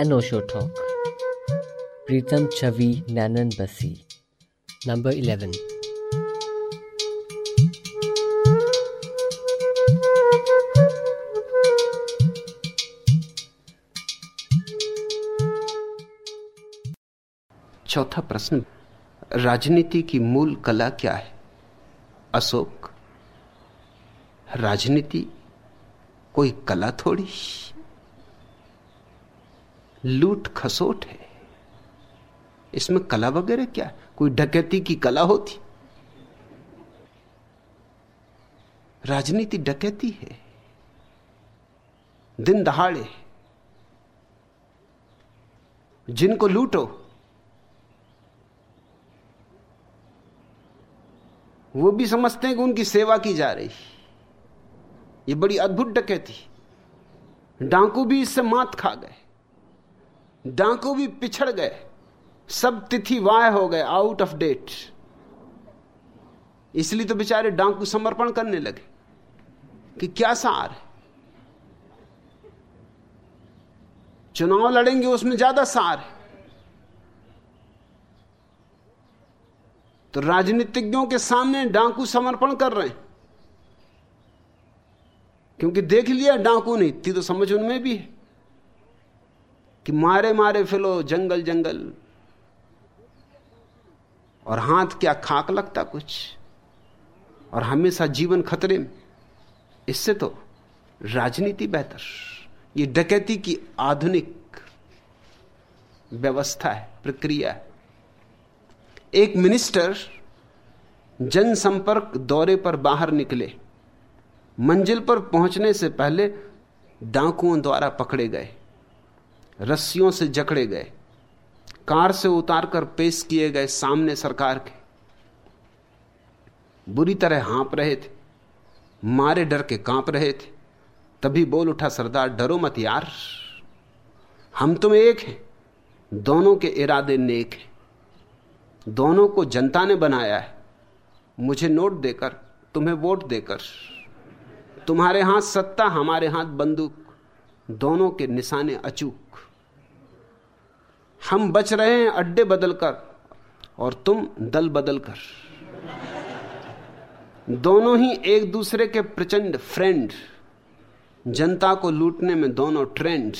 एनोशो talk प्रीतम छवि नैनन बसी number eleven चौथा प्रश्न। राजनीति की मूल कला क्या है? अशोक, राजनीति कोई कला थोड़ी? लूट खसोट है। इसमें कला वगैरह क्या कोई डकैती की कला होती? राजनीति डकैती है। दिन दहाड़े जिनको लूटो वो भी समझते हैं कि उनकी सेवा की जा रही ये बड़ी अद्भुत डकैती। डांकू भी इससे मात खा गए। डांकू भी पिछड़ गए। सब तिथि वाह हो गए आउट ऑफ़ डेट इसलिए तो बेचारे डांकू समर्पण करने लगे कि क्या सार है। चुनाव लड़ेंगे, उसमें ज़्यादा सार है। तो राजनीतिज्ञों के सामने डांकू समर्पण कर रहे हैं। क्योंकि देख लिया, डांकू नहीं, थी तो समझ उनमें भी है कि मारे मारे फिलो, जंगल जंगल। और हाथ क्या खाक लगता कुछ? और हमेशा जीवन खतरे में। इससे तो राजनीति बेहतर। ये डकैती की आधुनिक व्यवस्था है, प्रक्रिया है। एक मिनिस्टर जनसंपर्क दौरे पर बाहर निकले। मंजिल पर पहुँचने से पहले डाकुओं द्वारा पकड़े गए, रस्सियों से जकड़े गए, कार से उतारकर पेश किए गए सामने सरकार के। बुरी तरह हाँप रहे थे, मारे डर के काँप रहे थे। तभी बोल उठा, सरदार, डरो मत यार, हम तुम एक हैं, दोनों के इरादे नेक हैं। दोनों को जनता ने बनाया है। मुझे नोट देकर, तुम्हें वोट देकर, तुम्हारे हाथ सत्ता, हमारे हाथ बंदूक, दोनों के निशाने अचूक। हम बच रहे हैं अड्डे बदलकर और तुम दल बदलकर। दोनों ही एक दूसरे के प्रचंड फ्रेंड जनता को लूटने में दोनों ट्रेंड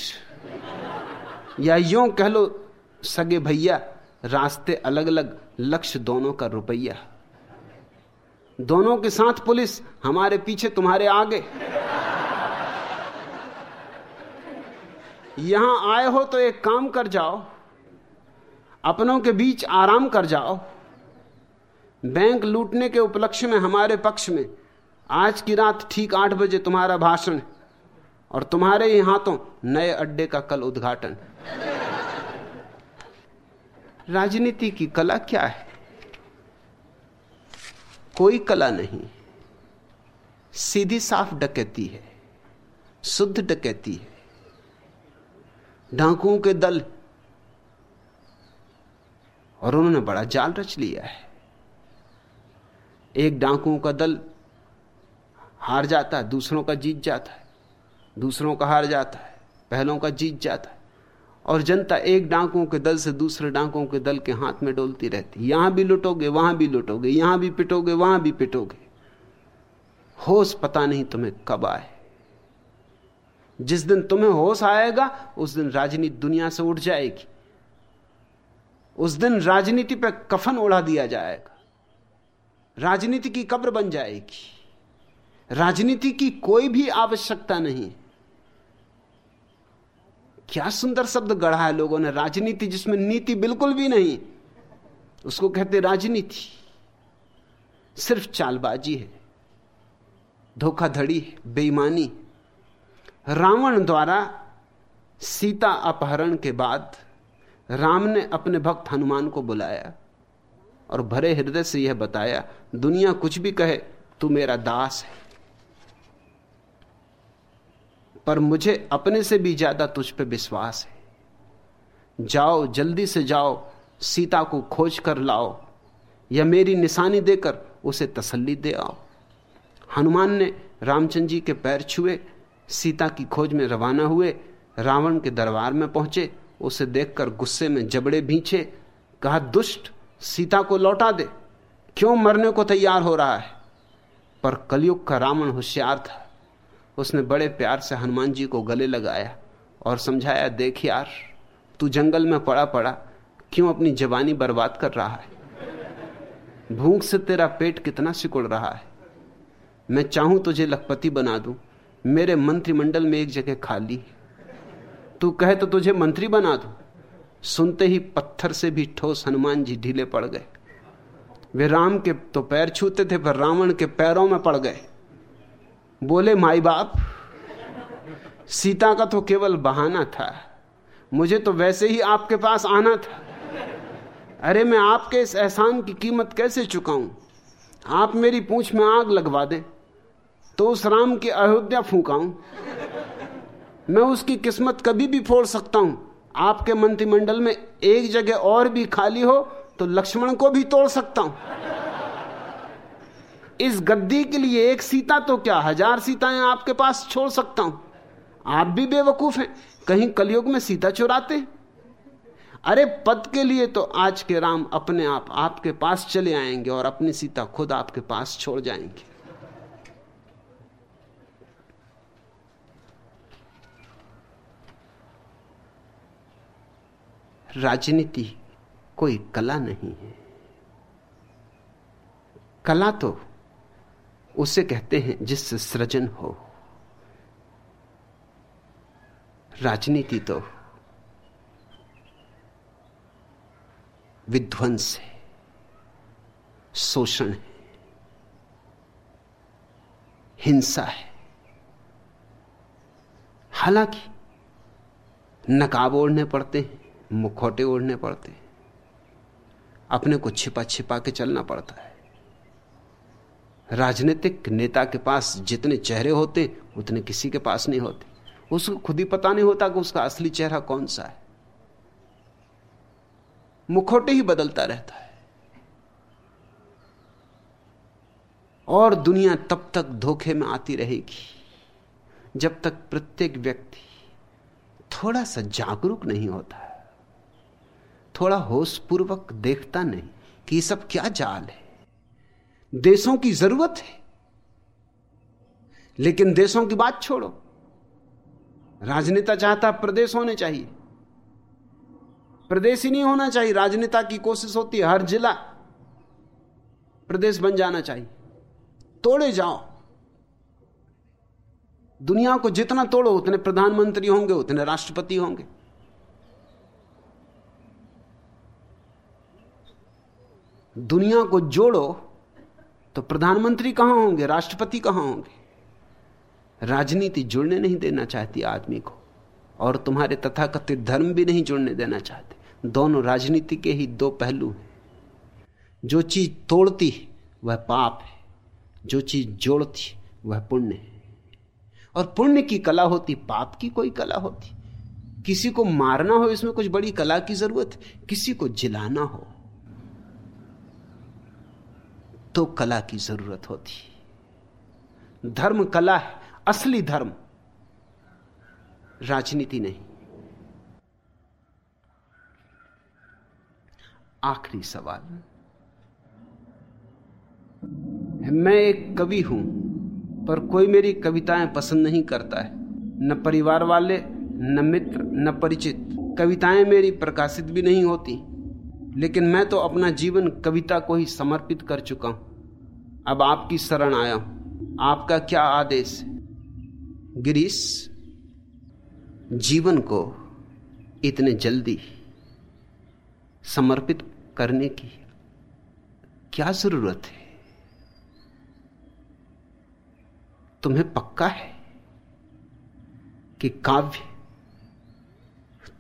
या यूँ कह लो, सगे भैया। रास्ते अलग अलग लक्ष्य दोनों का रुपया। दोनों के साथ पुलिस, हमारे पीछे तुम्हारे आगे। यहाँ आए हो तो एक काम कर जाओ, अपनों के बीच आराम कर जाओ। बैंक लूटने के उपलक्ष्य में, हमारे पक्ष में, आज की रात ठीक आठ बजे तुम्हारा भाषण और तुम्हारे ही हाथों नए अड्डे का कल उद्घाटन। राजनीति की कला क्या है? कोई कला नहीं। सीधी साफ़ डकैती है, शुद्ध डकैती है। डाकुओं के दल और उन्होंने बड़ा जाल रच लिया है। एक डाकुओं का दल हार जाता है, दूसरों का जीत जाता है, दूसरों का हार जाता है, पहलों का जीत जाता है। और जनता एक डांकों के दल से दूसरे डांकों के दल के हाथ में डोलती रहती। यहाँ भी लुटोगे, वहाँ भी लुटोगे, यहाँ भी पिटोगे, वहाँ भी पिटोगे। होश पता नहीं तुम्हें कब आए। जिस दिन तुम्हें होश आएगा, उस दिन राजनीति दुनिया से उठ जाएगी। उस दिन राजनीति पर कफन उड़ा दिया जाएगा। राजनीति की कब्र बन जाएगी। राजनीति की कोई भी आवश्यकता नहीं। क्या सुंदर शब्द गढ़ा है लोगों ने? राजनीति जिसमें नीति बिल्कुल भी नहीं, उसको कहते राजनीति। सिर्फ़ चालबाजी है, धोखाधड़ी बेईमानी रावण द्वारा सीता अपहरण के बाद राम ने अपने भक्त हनुमान को बुलाया और भरे हृदय से यह बताया, दुनिया कुछ भी कहे, तू मेरा दास है। पर मुझे अपने से भी ज़्यादा तुझ पे विश्वास है। जाओ, जल्दी से जाओ, सीता को खोज कर लाओ, या मेरी निशानी देकर उसे तसल्ली दे आओ। हनुमान ने रामचंद्र जी के पैर छुए, सीता की खोज में रवाना हुए, रावण के दरबार में पहुँचे, उसे देखकर गुस्से में जबड़े भींचे, कहा, दुष्ट, सीता को लौटा दे। क्यों मरने को तैयार हो रहा है? पर कलयुग का रावण होशियार था। उसने बड़े प्यार से हनुमान जी को गले लगाया और समझाया, देख यार, तू जंगल में पड़ा पड़ा, क्यों अपनी जवानी बर्बाद कर रहा है? भूख से तेरा पेट कितना सिकुड़ रहा है? मैं चाहूँ तुझे लखपति बना दूँ, मेरे मंत्रिमंडल में एक जगह खाली तू कहे तो तुझे मंत्री बना दूँ? सुनते ही पत्थर से भी ठोस हनुमान जी ढीले पड़ गए। वे राम के तो पैर छूते थे, पर रावण के पैरों में पड़ गए। बोले, माई बाप, सीता का तो केवल बहाना था, मुझे तो वैसे ही आपके पास आना था। अरे, मैं आपके इस एहसान की कीमत कैसे चुकाऊं? आप मेरी पूंछ में आग लगवा दें तो उस राम की अयोध्या फूकाऊं। मैं उसकी किस्मत कभी भी फोड़ सकता हूँ। आपके मंत्रिमंडल में एक जगह और भी खाली हो तो लक्ष्मण को भी तोड़ सकता हूँ। इस गद्दी के लिए एक सीता तो क्या हज़ार सीताएँ आपके पास छोड़ सकता हूँ? आप भी बेवकूफ़ हैं। कहीं कलयुग में सीता चुराते? अरे, पद के लिए तो आज के राम अपने आप आपके पास चले आएँगे और अपनी सीता खुद आपके पास छोड़ जाएँगे। राजनीति कोई कला नहीं है। कला तो उसे कहते हैं जिससे सृजन हो। राजनीति तो विध्वंस है, शोषण है, हिंसा है। हालाँकि नकाब ओढ़ने पड़ते हैं, मुखौटे ओढ़ने पड़ते हैं, अपने को छिपा छिपा के चलना पड़ता है। राजनीतिक नेता के पास जितने चेहरे होते, उतने किसी के पास नहीं होते। उसको खुद ही पता नहीं होता कि उसका असली चेहरा कौन सा है। मुखौटे ही बदलता रहता है। और दुनिया तब तक धोखे में आती रहेगी, जब तक प्रत्येक व्यक्ति थोड़ा सा जागरूक नहीं होता, थोड़ा होशपूर्वक देखता नहीं कि ये सब क्या जाल है। देशों की ज़रूरत है। लेकिन देशों की बात छोड़ो। राजनेता चाहता प्रदेश होने चाहिए। प्रदेश ही नहीं होना चाहिए। राजनेता की कोशिश होती है हर जिला प्रदेश बन जाना चाहिए। तोड़े जाओ। दुनिया को जितना तोड़ो, उतने प्रधानमंत्री होंगे, उतने राष्ट्रपति होंगे। दुनिया को जोड़ो। तो प्रधानमंत्री कहाँ होंगे? राष्ट्रपति कहाँ होंगे? राजनीति जुड़ने नहीं देना चाहती आदमी को, और तुम्हारे तथाकथित धर्म भी नहीं जुड़ने देना चाहते। दोनों राजनीति के ही दो पहलू हैं। जो चीज़ तोड़ती वह पाप है। जो चीज़ जोड़ती वह पुण्य है। और पुण्य की कला होती, पाप की कोई कला होती। किसी को मारना हो, इसमें कुछ बड़ी कला की ज़रूरत किसी को जिलाना हो तो कला की ज़रूरत होती। धर्म कला है, असली धर्म। राजनीति नहीं। आखिरी सवाल। मैं एक कवि हूँ, पर कोई मेरी कविताएँ पसंद नहीं करता है। न परिवार वाले, न मित्र, न परिचित। कविताएँ मेरी प्रकाशित भी नहीं होती, लेकिन मैं तो अपना जीवन कविता को ही समर्पित कर चुका हूँ। अब आपकी शरण आया। हूँ आपका क्या आदेश? है गिरीश, जीवन को इतने जल्दी समर्पित करने की क्या ज़रूरत है? तुम्हें पक्का है कि काव्य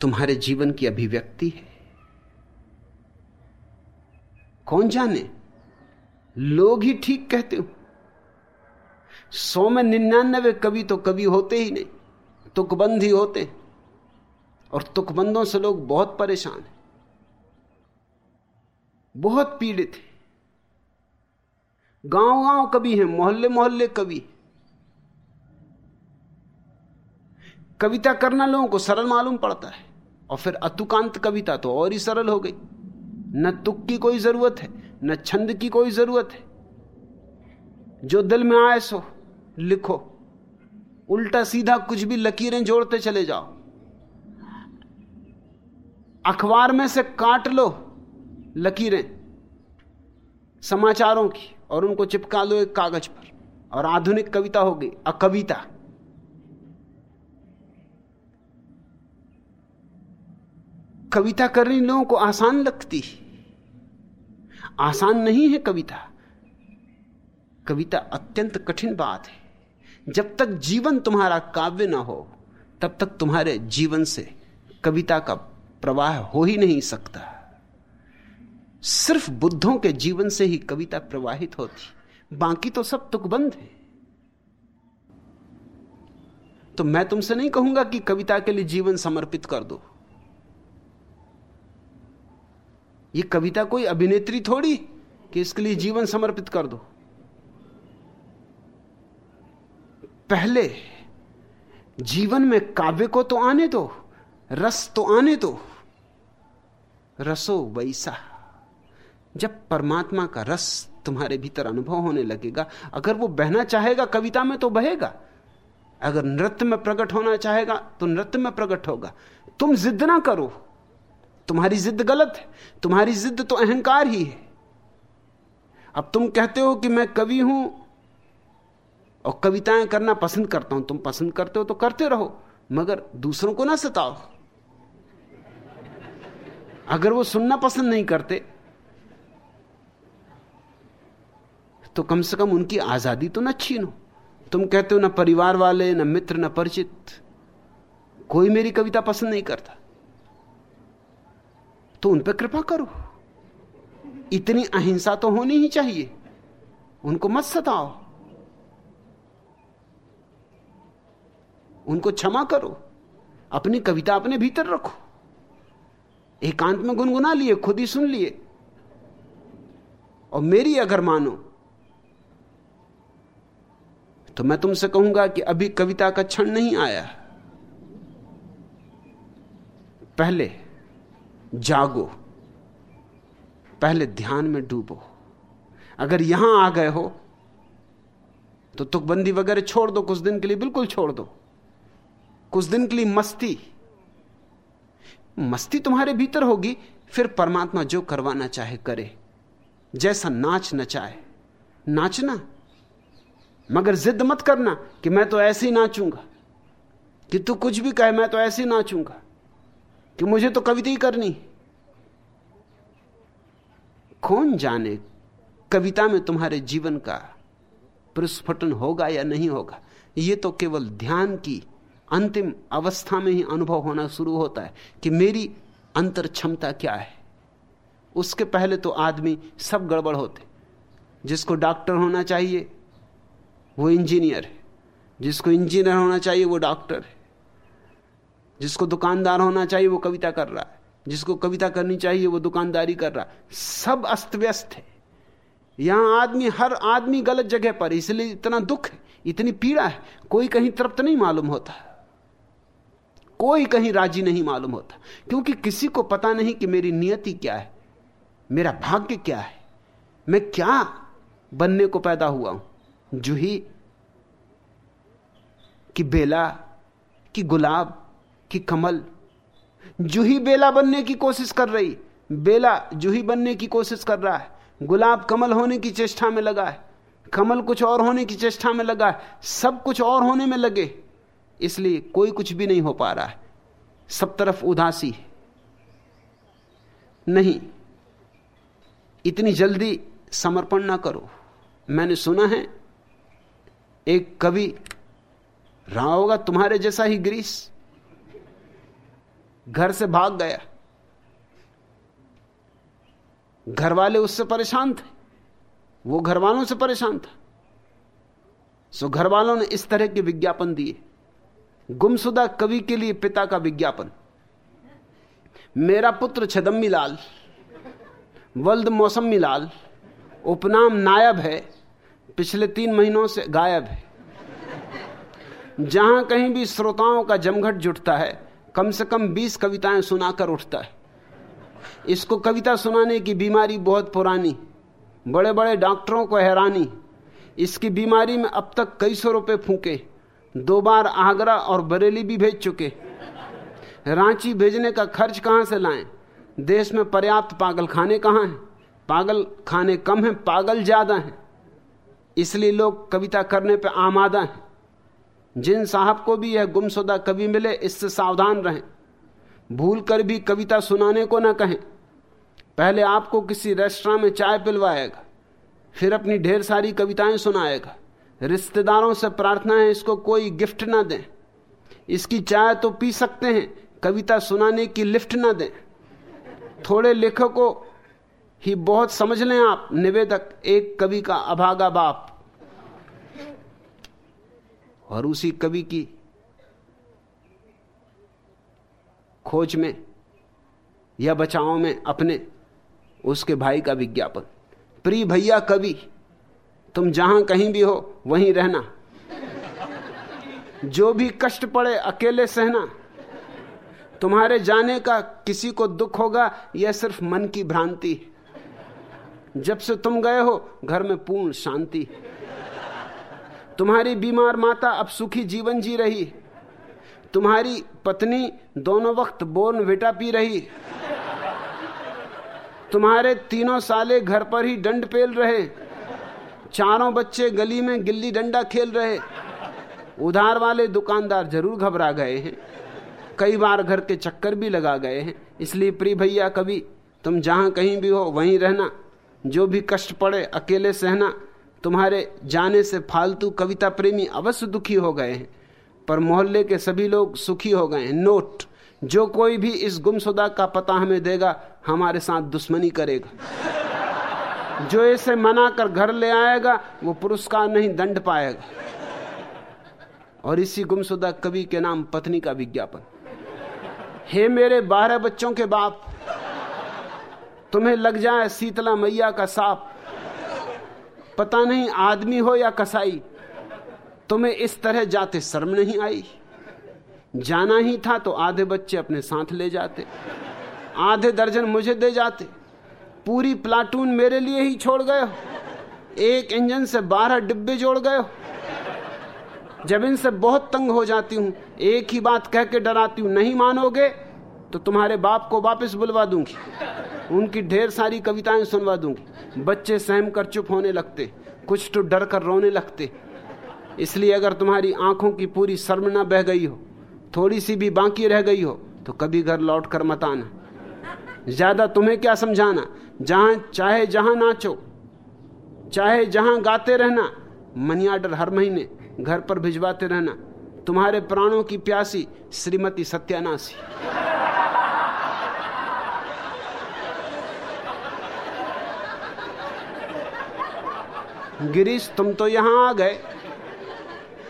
तुम्हारे जीवन की अभिव्यक्ति है? कौन जाने? लोग ही ठीक कहते हो। सौ में निन्यानवे कवि तो कवि होते ही नहीं, तुकबंद ही होते। और तुकबंदों से लोग बहुत परेशान हैं। बहुत पीड़ित हैं। गाँव गाँव कवि हैं मोहल्ले मोहल्ले कवि कविता करना लोगों को सरल मालूम पड़ता है। और फिर अतुकांत कविता तो और ही सरल हो गई। न तुक की कोई ज़रूरत है न छंद की कोई ज़रूरत है। जो दिल में आए सो, लिखो। उल्टा सीधा कुछ भी लकीरें जोड़ते चले जाओ। अखबार में से काट लो लकीरें समाचारों की और उनको चिपका लो एक कागज़ पर। और आधुनिक कविता हो गई, अकविता। कविता करनी लोगों को आसान लगती आसान नहीं है कविता। कविता अत्यंत कठिन बात है। जब तक जीवन तुम्हारा काव्य ना हो, तब तक तुम्हारे जीवन से कविता का प्रवाह हो ही नहीं सकता। सिर्फ़ बुद्धों के जीवन से ही कविता प्रवाहित होती। बाकी तो सब तुकबंद है। तो मैं तुमसे नहीं कहूँगा कि कविता के लिए जीवन समर्पित कर दो। ये कविता कोई अभिनेत्री थोड़ी कि इसके लिए जीवन समर्पित कर दो। पहले जीवन में काव्य को तो आने दो, रस तो आने दो। रसो वैसा, जब परमात्मा का रस तुम्हारे भीतर अनुभव होने लगेगा, अगर वो बहना चाहेगा कविता में तो बहेगा। अगर नृत्य में प्रकट होना चाहेगा तो नृत्य में प्रकट होगा। तुम जिद ना करो तुम्हारी जिद गलत है, तुम्हारी जिद तो अहंकार ही है। अब तुम कहते हो कि मैं कवि हूँ और कविताएँ करना पसंद करता हूँ, तुम पसंद करते हो तो करते रहो, मगर दूसरों को ना सताओ। अगर वो सुनना पसंद नहीं करते तो कम से कम उनकी आज़ादी तो ना छीनो। तुम कहते हो ना परिवार वाले, ना मित्र, ना परिचित, कोई मेरी कविता पसंद नहीं करता। तो उन पर कृपा करो। इतनी अहिंसा तो होनी ही चाहिए। उनको मत सताओ। उनको क्षमा करो। अपनी कविता अपने भीतर रखो। एकांत में गुनगुना लिए, खुद ही सुन लिए। और मेरी अगर मानो तो मैं तुमसे कहूँगा कि अभी कविता का क्षण नहीं आया। पहले जागो, पहले ध्यान में डूबो। अगर यहाँ आ गए हो तो तुकबंदी वगैरह छोड़ दो, कुछ दिन के लिए बिल्कुल छोड़ दो। कुछ दिन के लिए मस्ती। मस्ती तुम्हारे भीतर होगी, फिर परमात्मा जो करवाना चाहे करे। जैसा नाच नचाए नाचना। मगर जिद मत करना कि मैं तो ऐसे ही नाचूँगा। कि तू कुछ भी कहे, मैं तो ऐसे ही नाचूँगा। कि मुझे तो कविता ही करनी। कौन जाने कविता में तुम्हारे जीवन का प्रस्फुटन होगा या नहीं होगा? यह तो केवल ध्यान की अंतिम अवस्था में ही अनुभव होना शुरू होता है कि मेरी अंतर क्षमता क्या है। उसके पहले तो आदमी सब गड़बड़ होते। जिसको डॉक्टर होना चाहिए, वो इंजीनियर है। जिसको इंजीनियर होना चाहिए, वो डॉक्टर है। जिसको दुकानदार होना चाहिए, वो कविता कर रहा है। जिसको कविता करनी चाहिए, वो दुकानदारी कर रहा है। सब अस्त व्यस्त है। यहाँ आदमी, हर आदमी गलत जगह पर इसलिए इतना दुख है, इतनी पीड़ा है, कोई कहीं तृप्त नहीं मालूम होता। कोई कहीं राज़ी नहीं मालूम होता, क्योंकि किसी को पता नहीं कि मेरी नियति क्या है, मेरा भाग्य क्या है। मैं क्या बनने को पैदा हुआ हूँ? जूही कि बेला कि गुलाब कि कमल। जूही बेला बनने की कोशिश कर रही। बेला जूही बनने की कोशिश कर रहा है। गुलाब कमल होने की चेष्टा में लगा है। कमल कुछ और होने की चेष्टा में लगा है। सब कुछ और होने में लगे। इसलिए कोई कुछ भी नहीं हो पा रहा है। सब तरफ़ उदासी। नहीं, इतनी जल्दी समर्पण ना करो। मैंने सुना है, एक कवि, रहा होगा तुम्हारे जैसा ही ग्रीस। घर से भाग गया। घर वाले उससे परेशान थे। वो घर वालों से परेशान था। सो घर वालों ने इस तरह के विज्ञापन दिए। गुमशुदा कवि के लिए पिता का विज्ञापन। मेरा पुत्र छदम्मी लाल वल्द मौसमी लाल उपनाम नायब है, पिछले तीन महीनों से गायब है। जहाँ कहीं भी श्रोताओं का जमघट जुटता है कम से कम बीस कविताएँ सुनाकर उठता है। इसको कविता सुनाने की बीमारी बहुत पुरानी बड़े बड़े डॉक्टरों को हैरानी। इसकी बीमारी में अब तक कई सौ रुपए फूके। दो बार आगरा और बरेली भी भेज चुके। रांची भेजने का खर्च कहाँ से लाएँ? देश में पर्याप्त पागल खाने कहाँ हैं? पागल खाने कम हैं, पागल ज़्यादा हैं। इसलिए लोग कविता करने पर आमादा हैं। जिन साहब को भी यह गुमशुदा कवि मिले, इससे सावधान रहें। भूल कर भी कविता सुनाने को ना कहें। पहले आपको किसी रेस्टोरेंट में चाय पिलवाएगा, फिर अपनी ढेर सारी कविताएँ सुनाएगा। रिश्तेदारों से प्रार्थना है, इसको कोई गिफ्ट ना दें। इसकी चाय तो पी सकते हैं, कविता सुनाने की लिफ्ट ना दें। थोड़े लेखकों ही बहुत समझ लें आप, निवेदक, एक कवि का अभागा बाप। और उसी कवि की खोज में या बचाव में अपने उसके भाई का विज्ञापन। प्री भैया कवि, तुम जहाँ कहीं भी हो, वहीं रहना। जो भी कष्ट पड़े, अकेले सहना। तुम्हारे जाने का किसी को दुख होगा, यह सिर्फ़ मन की भ्रांति। जब से तुम गए हो, घर में पूर्ण शांति। तुम्हारी बीमार माता अब सुखी जीवन जी रही। तुम्हारी पत्नी दोनों वक्त बोर्न वेटा पी रही। तुम्हारे तीनों साले घर पर ही डंड पेल रहे। चारों बच्चे गली में गिल्ली डंडा खेल रहे। उधार वाले दुकानदार ज़रूर घबरा गए हैं। कई बार घर के चक्कर भी लगा गए हैं। इसलिए प्रिय भैया कभी तुम जहाँ कहीं भी हो, वहीं रहना। जो भी कष्ट पड़े, अकेले सहना। तुम्हारे जाने से फालतू कविता प्रेमी अवश्य दुखी हो गए हैं, पर मोहल्ले के सभी लोग सुखी हो गए हैं। नोट, जो कोई भी इस गुमशुदा का पता हमें देगा, हमारे साथ दुश्मनी करेगा। जो इसे मना कर घर ले आएगा, वो पुरस्कार नहीं दंड पाएगा। और इसी गुमशुदा कवि के नाम पत्नी का विज्ञापन। हे मेरे बारह बच्चों के बाप, तुम्हें लग जाए शीतला मैया का साप पता नहीं आदमी हो या कसाई, तुम्हें इस तरह जाते शर्म नहीं आई। जाना ही था तो आधे बच्चे अपने साथ ले जाते, आधे दर्जन मुझे दे जाते। पूरी प्लाटून मेरे लिए ही छोड़ गए हो। एक इंजन से बारह डिब्बे जोड़ गए हो। जब इनसे बहुत तंग हो जाती हूँ, एक ही बात कह के डराती हूँ, नहीं मानोगे तो तुम्हारे बाप को वापस बुलवा दूँगी। उनकी ढेर सारी कविताएँ सुनवा दूँगी। बच्चे सहम कर चुप होने लगते, कुछ तो डर कर रोने लगते। इसलिए अगर तुम्हारी आँखों की पूरी शर्म ना बह गई हो, थोड़ी सी भी बाकी रह गई हो तो कभी घर लौट कर मत आना। ज़्यादा तुम्हें क्या समझाना? जहाँ चाहे जहाँ नाचो, चाहे जहाँ गाते रहना मनी आर्डर हर महीने घर पर भिजवाते रहना। तुम्हारे प्राणों की प्यासी श्रीमती सत्यानाशी। गिरीश, तुम तो यहाँ आ गए।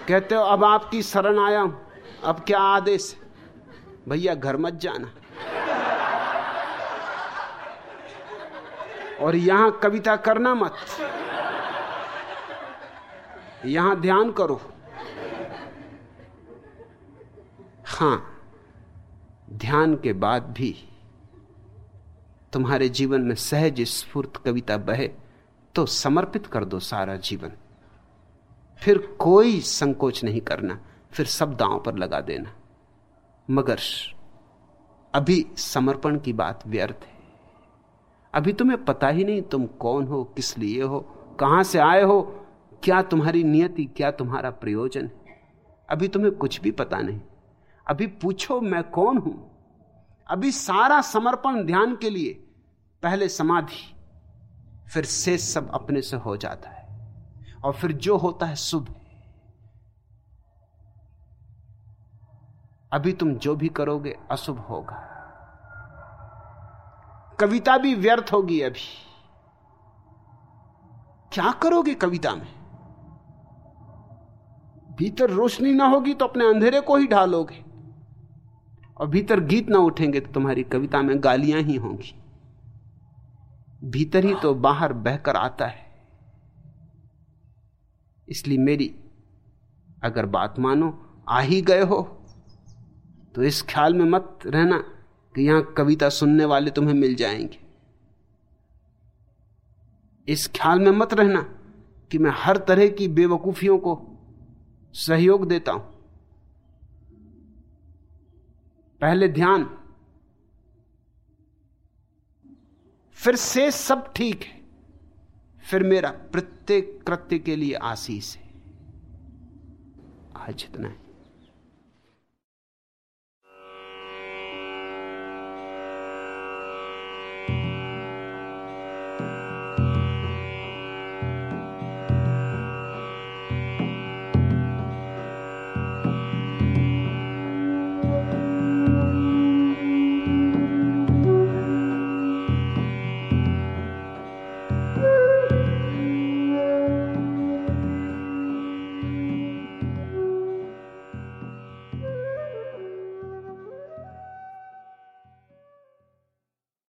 कहते हो, अब आपकी शरण आया हूँ। अब क्या आदेश भैया, घर मत जाना। और यहाँ कविता करना मत। यहाँ ध्यान करो। हाँ, ध्यान के बाद भी तुम्हारे जीवन में सहज स्फूर्त कविता बहे। तो समर्पित कर दो सारा जीवन। फिर कोई संकोच नहीं करना, फिर सब दांव पर लगा देना। मगर अभी समर्पण की बात व्यर्थ है। अभी तुम्हें पता ही नहीं तुम कौन हो, किस लिए हो, कहाँ से आए हो, क्या तुम्हारी नियति, क्या तुम्हारा प्रयोजन है। अभी तुम्हें कुछ भी पता नहीं। अभी पूछो मैं कौन हूँ। अभी सारा समर्पण ध्यान के लिए, पहले समाधि। फिर शेष सब अपने से हो जाता है। और फिर जो होता है शुभ अभी तुम जो भी करोगे, अशुभ होगा। कविता भी व्यर्थ होगी अभी। क्या करोगे कविता में? भीतर रोशनी ना होगी तो अपने अंधेरे को ही ढालोगे। और भीतर गीत ना उठेंगे तो तुम्हारी कविता में गालियाँ ही होंगी। भीतर ही तो बाहर बहकर आता है। इसलिए मेरी, अगर बात मानो, आ ही गए हो तो इस ख्याल में मत रहना कि यहाँ कविता सुनने वाले तुम्हें मिल जाएँगे। इस ख्याल में मत रहना कि मैं हर तरह की बेवकूफियों को सहयोग देता हूँ। पहले ध्यान फिर से सब ठीक है। फिर मेरा प्रत्येक कृत्य के लिए आशीष है। आज इतना है।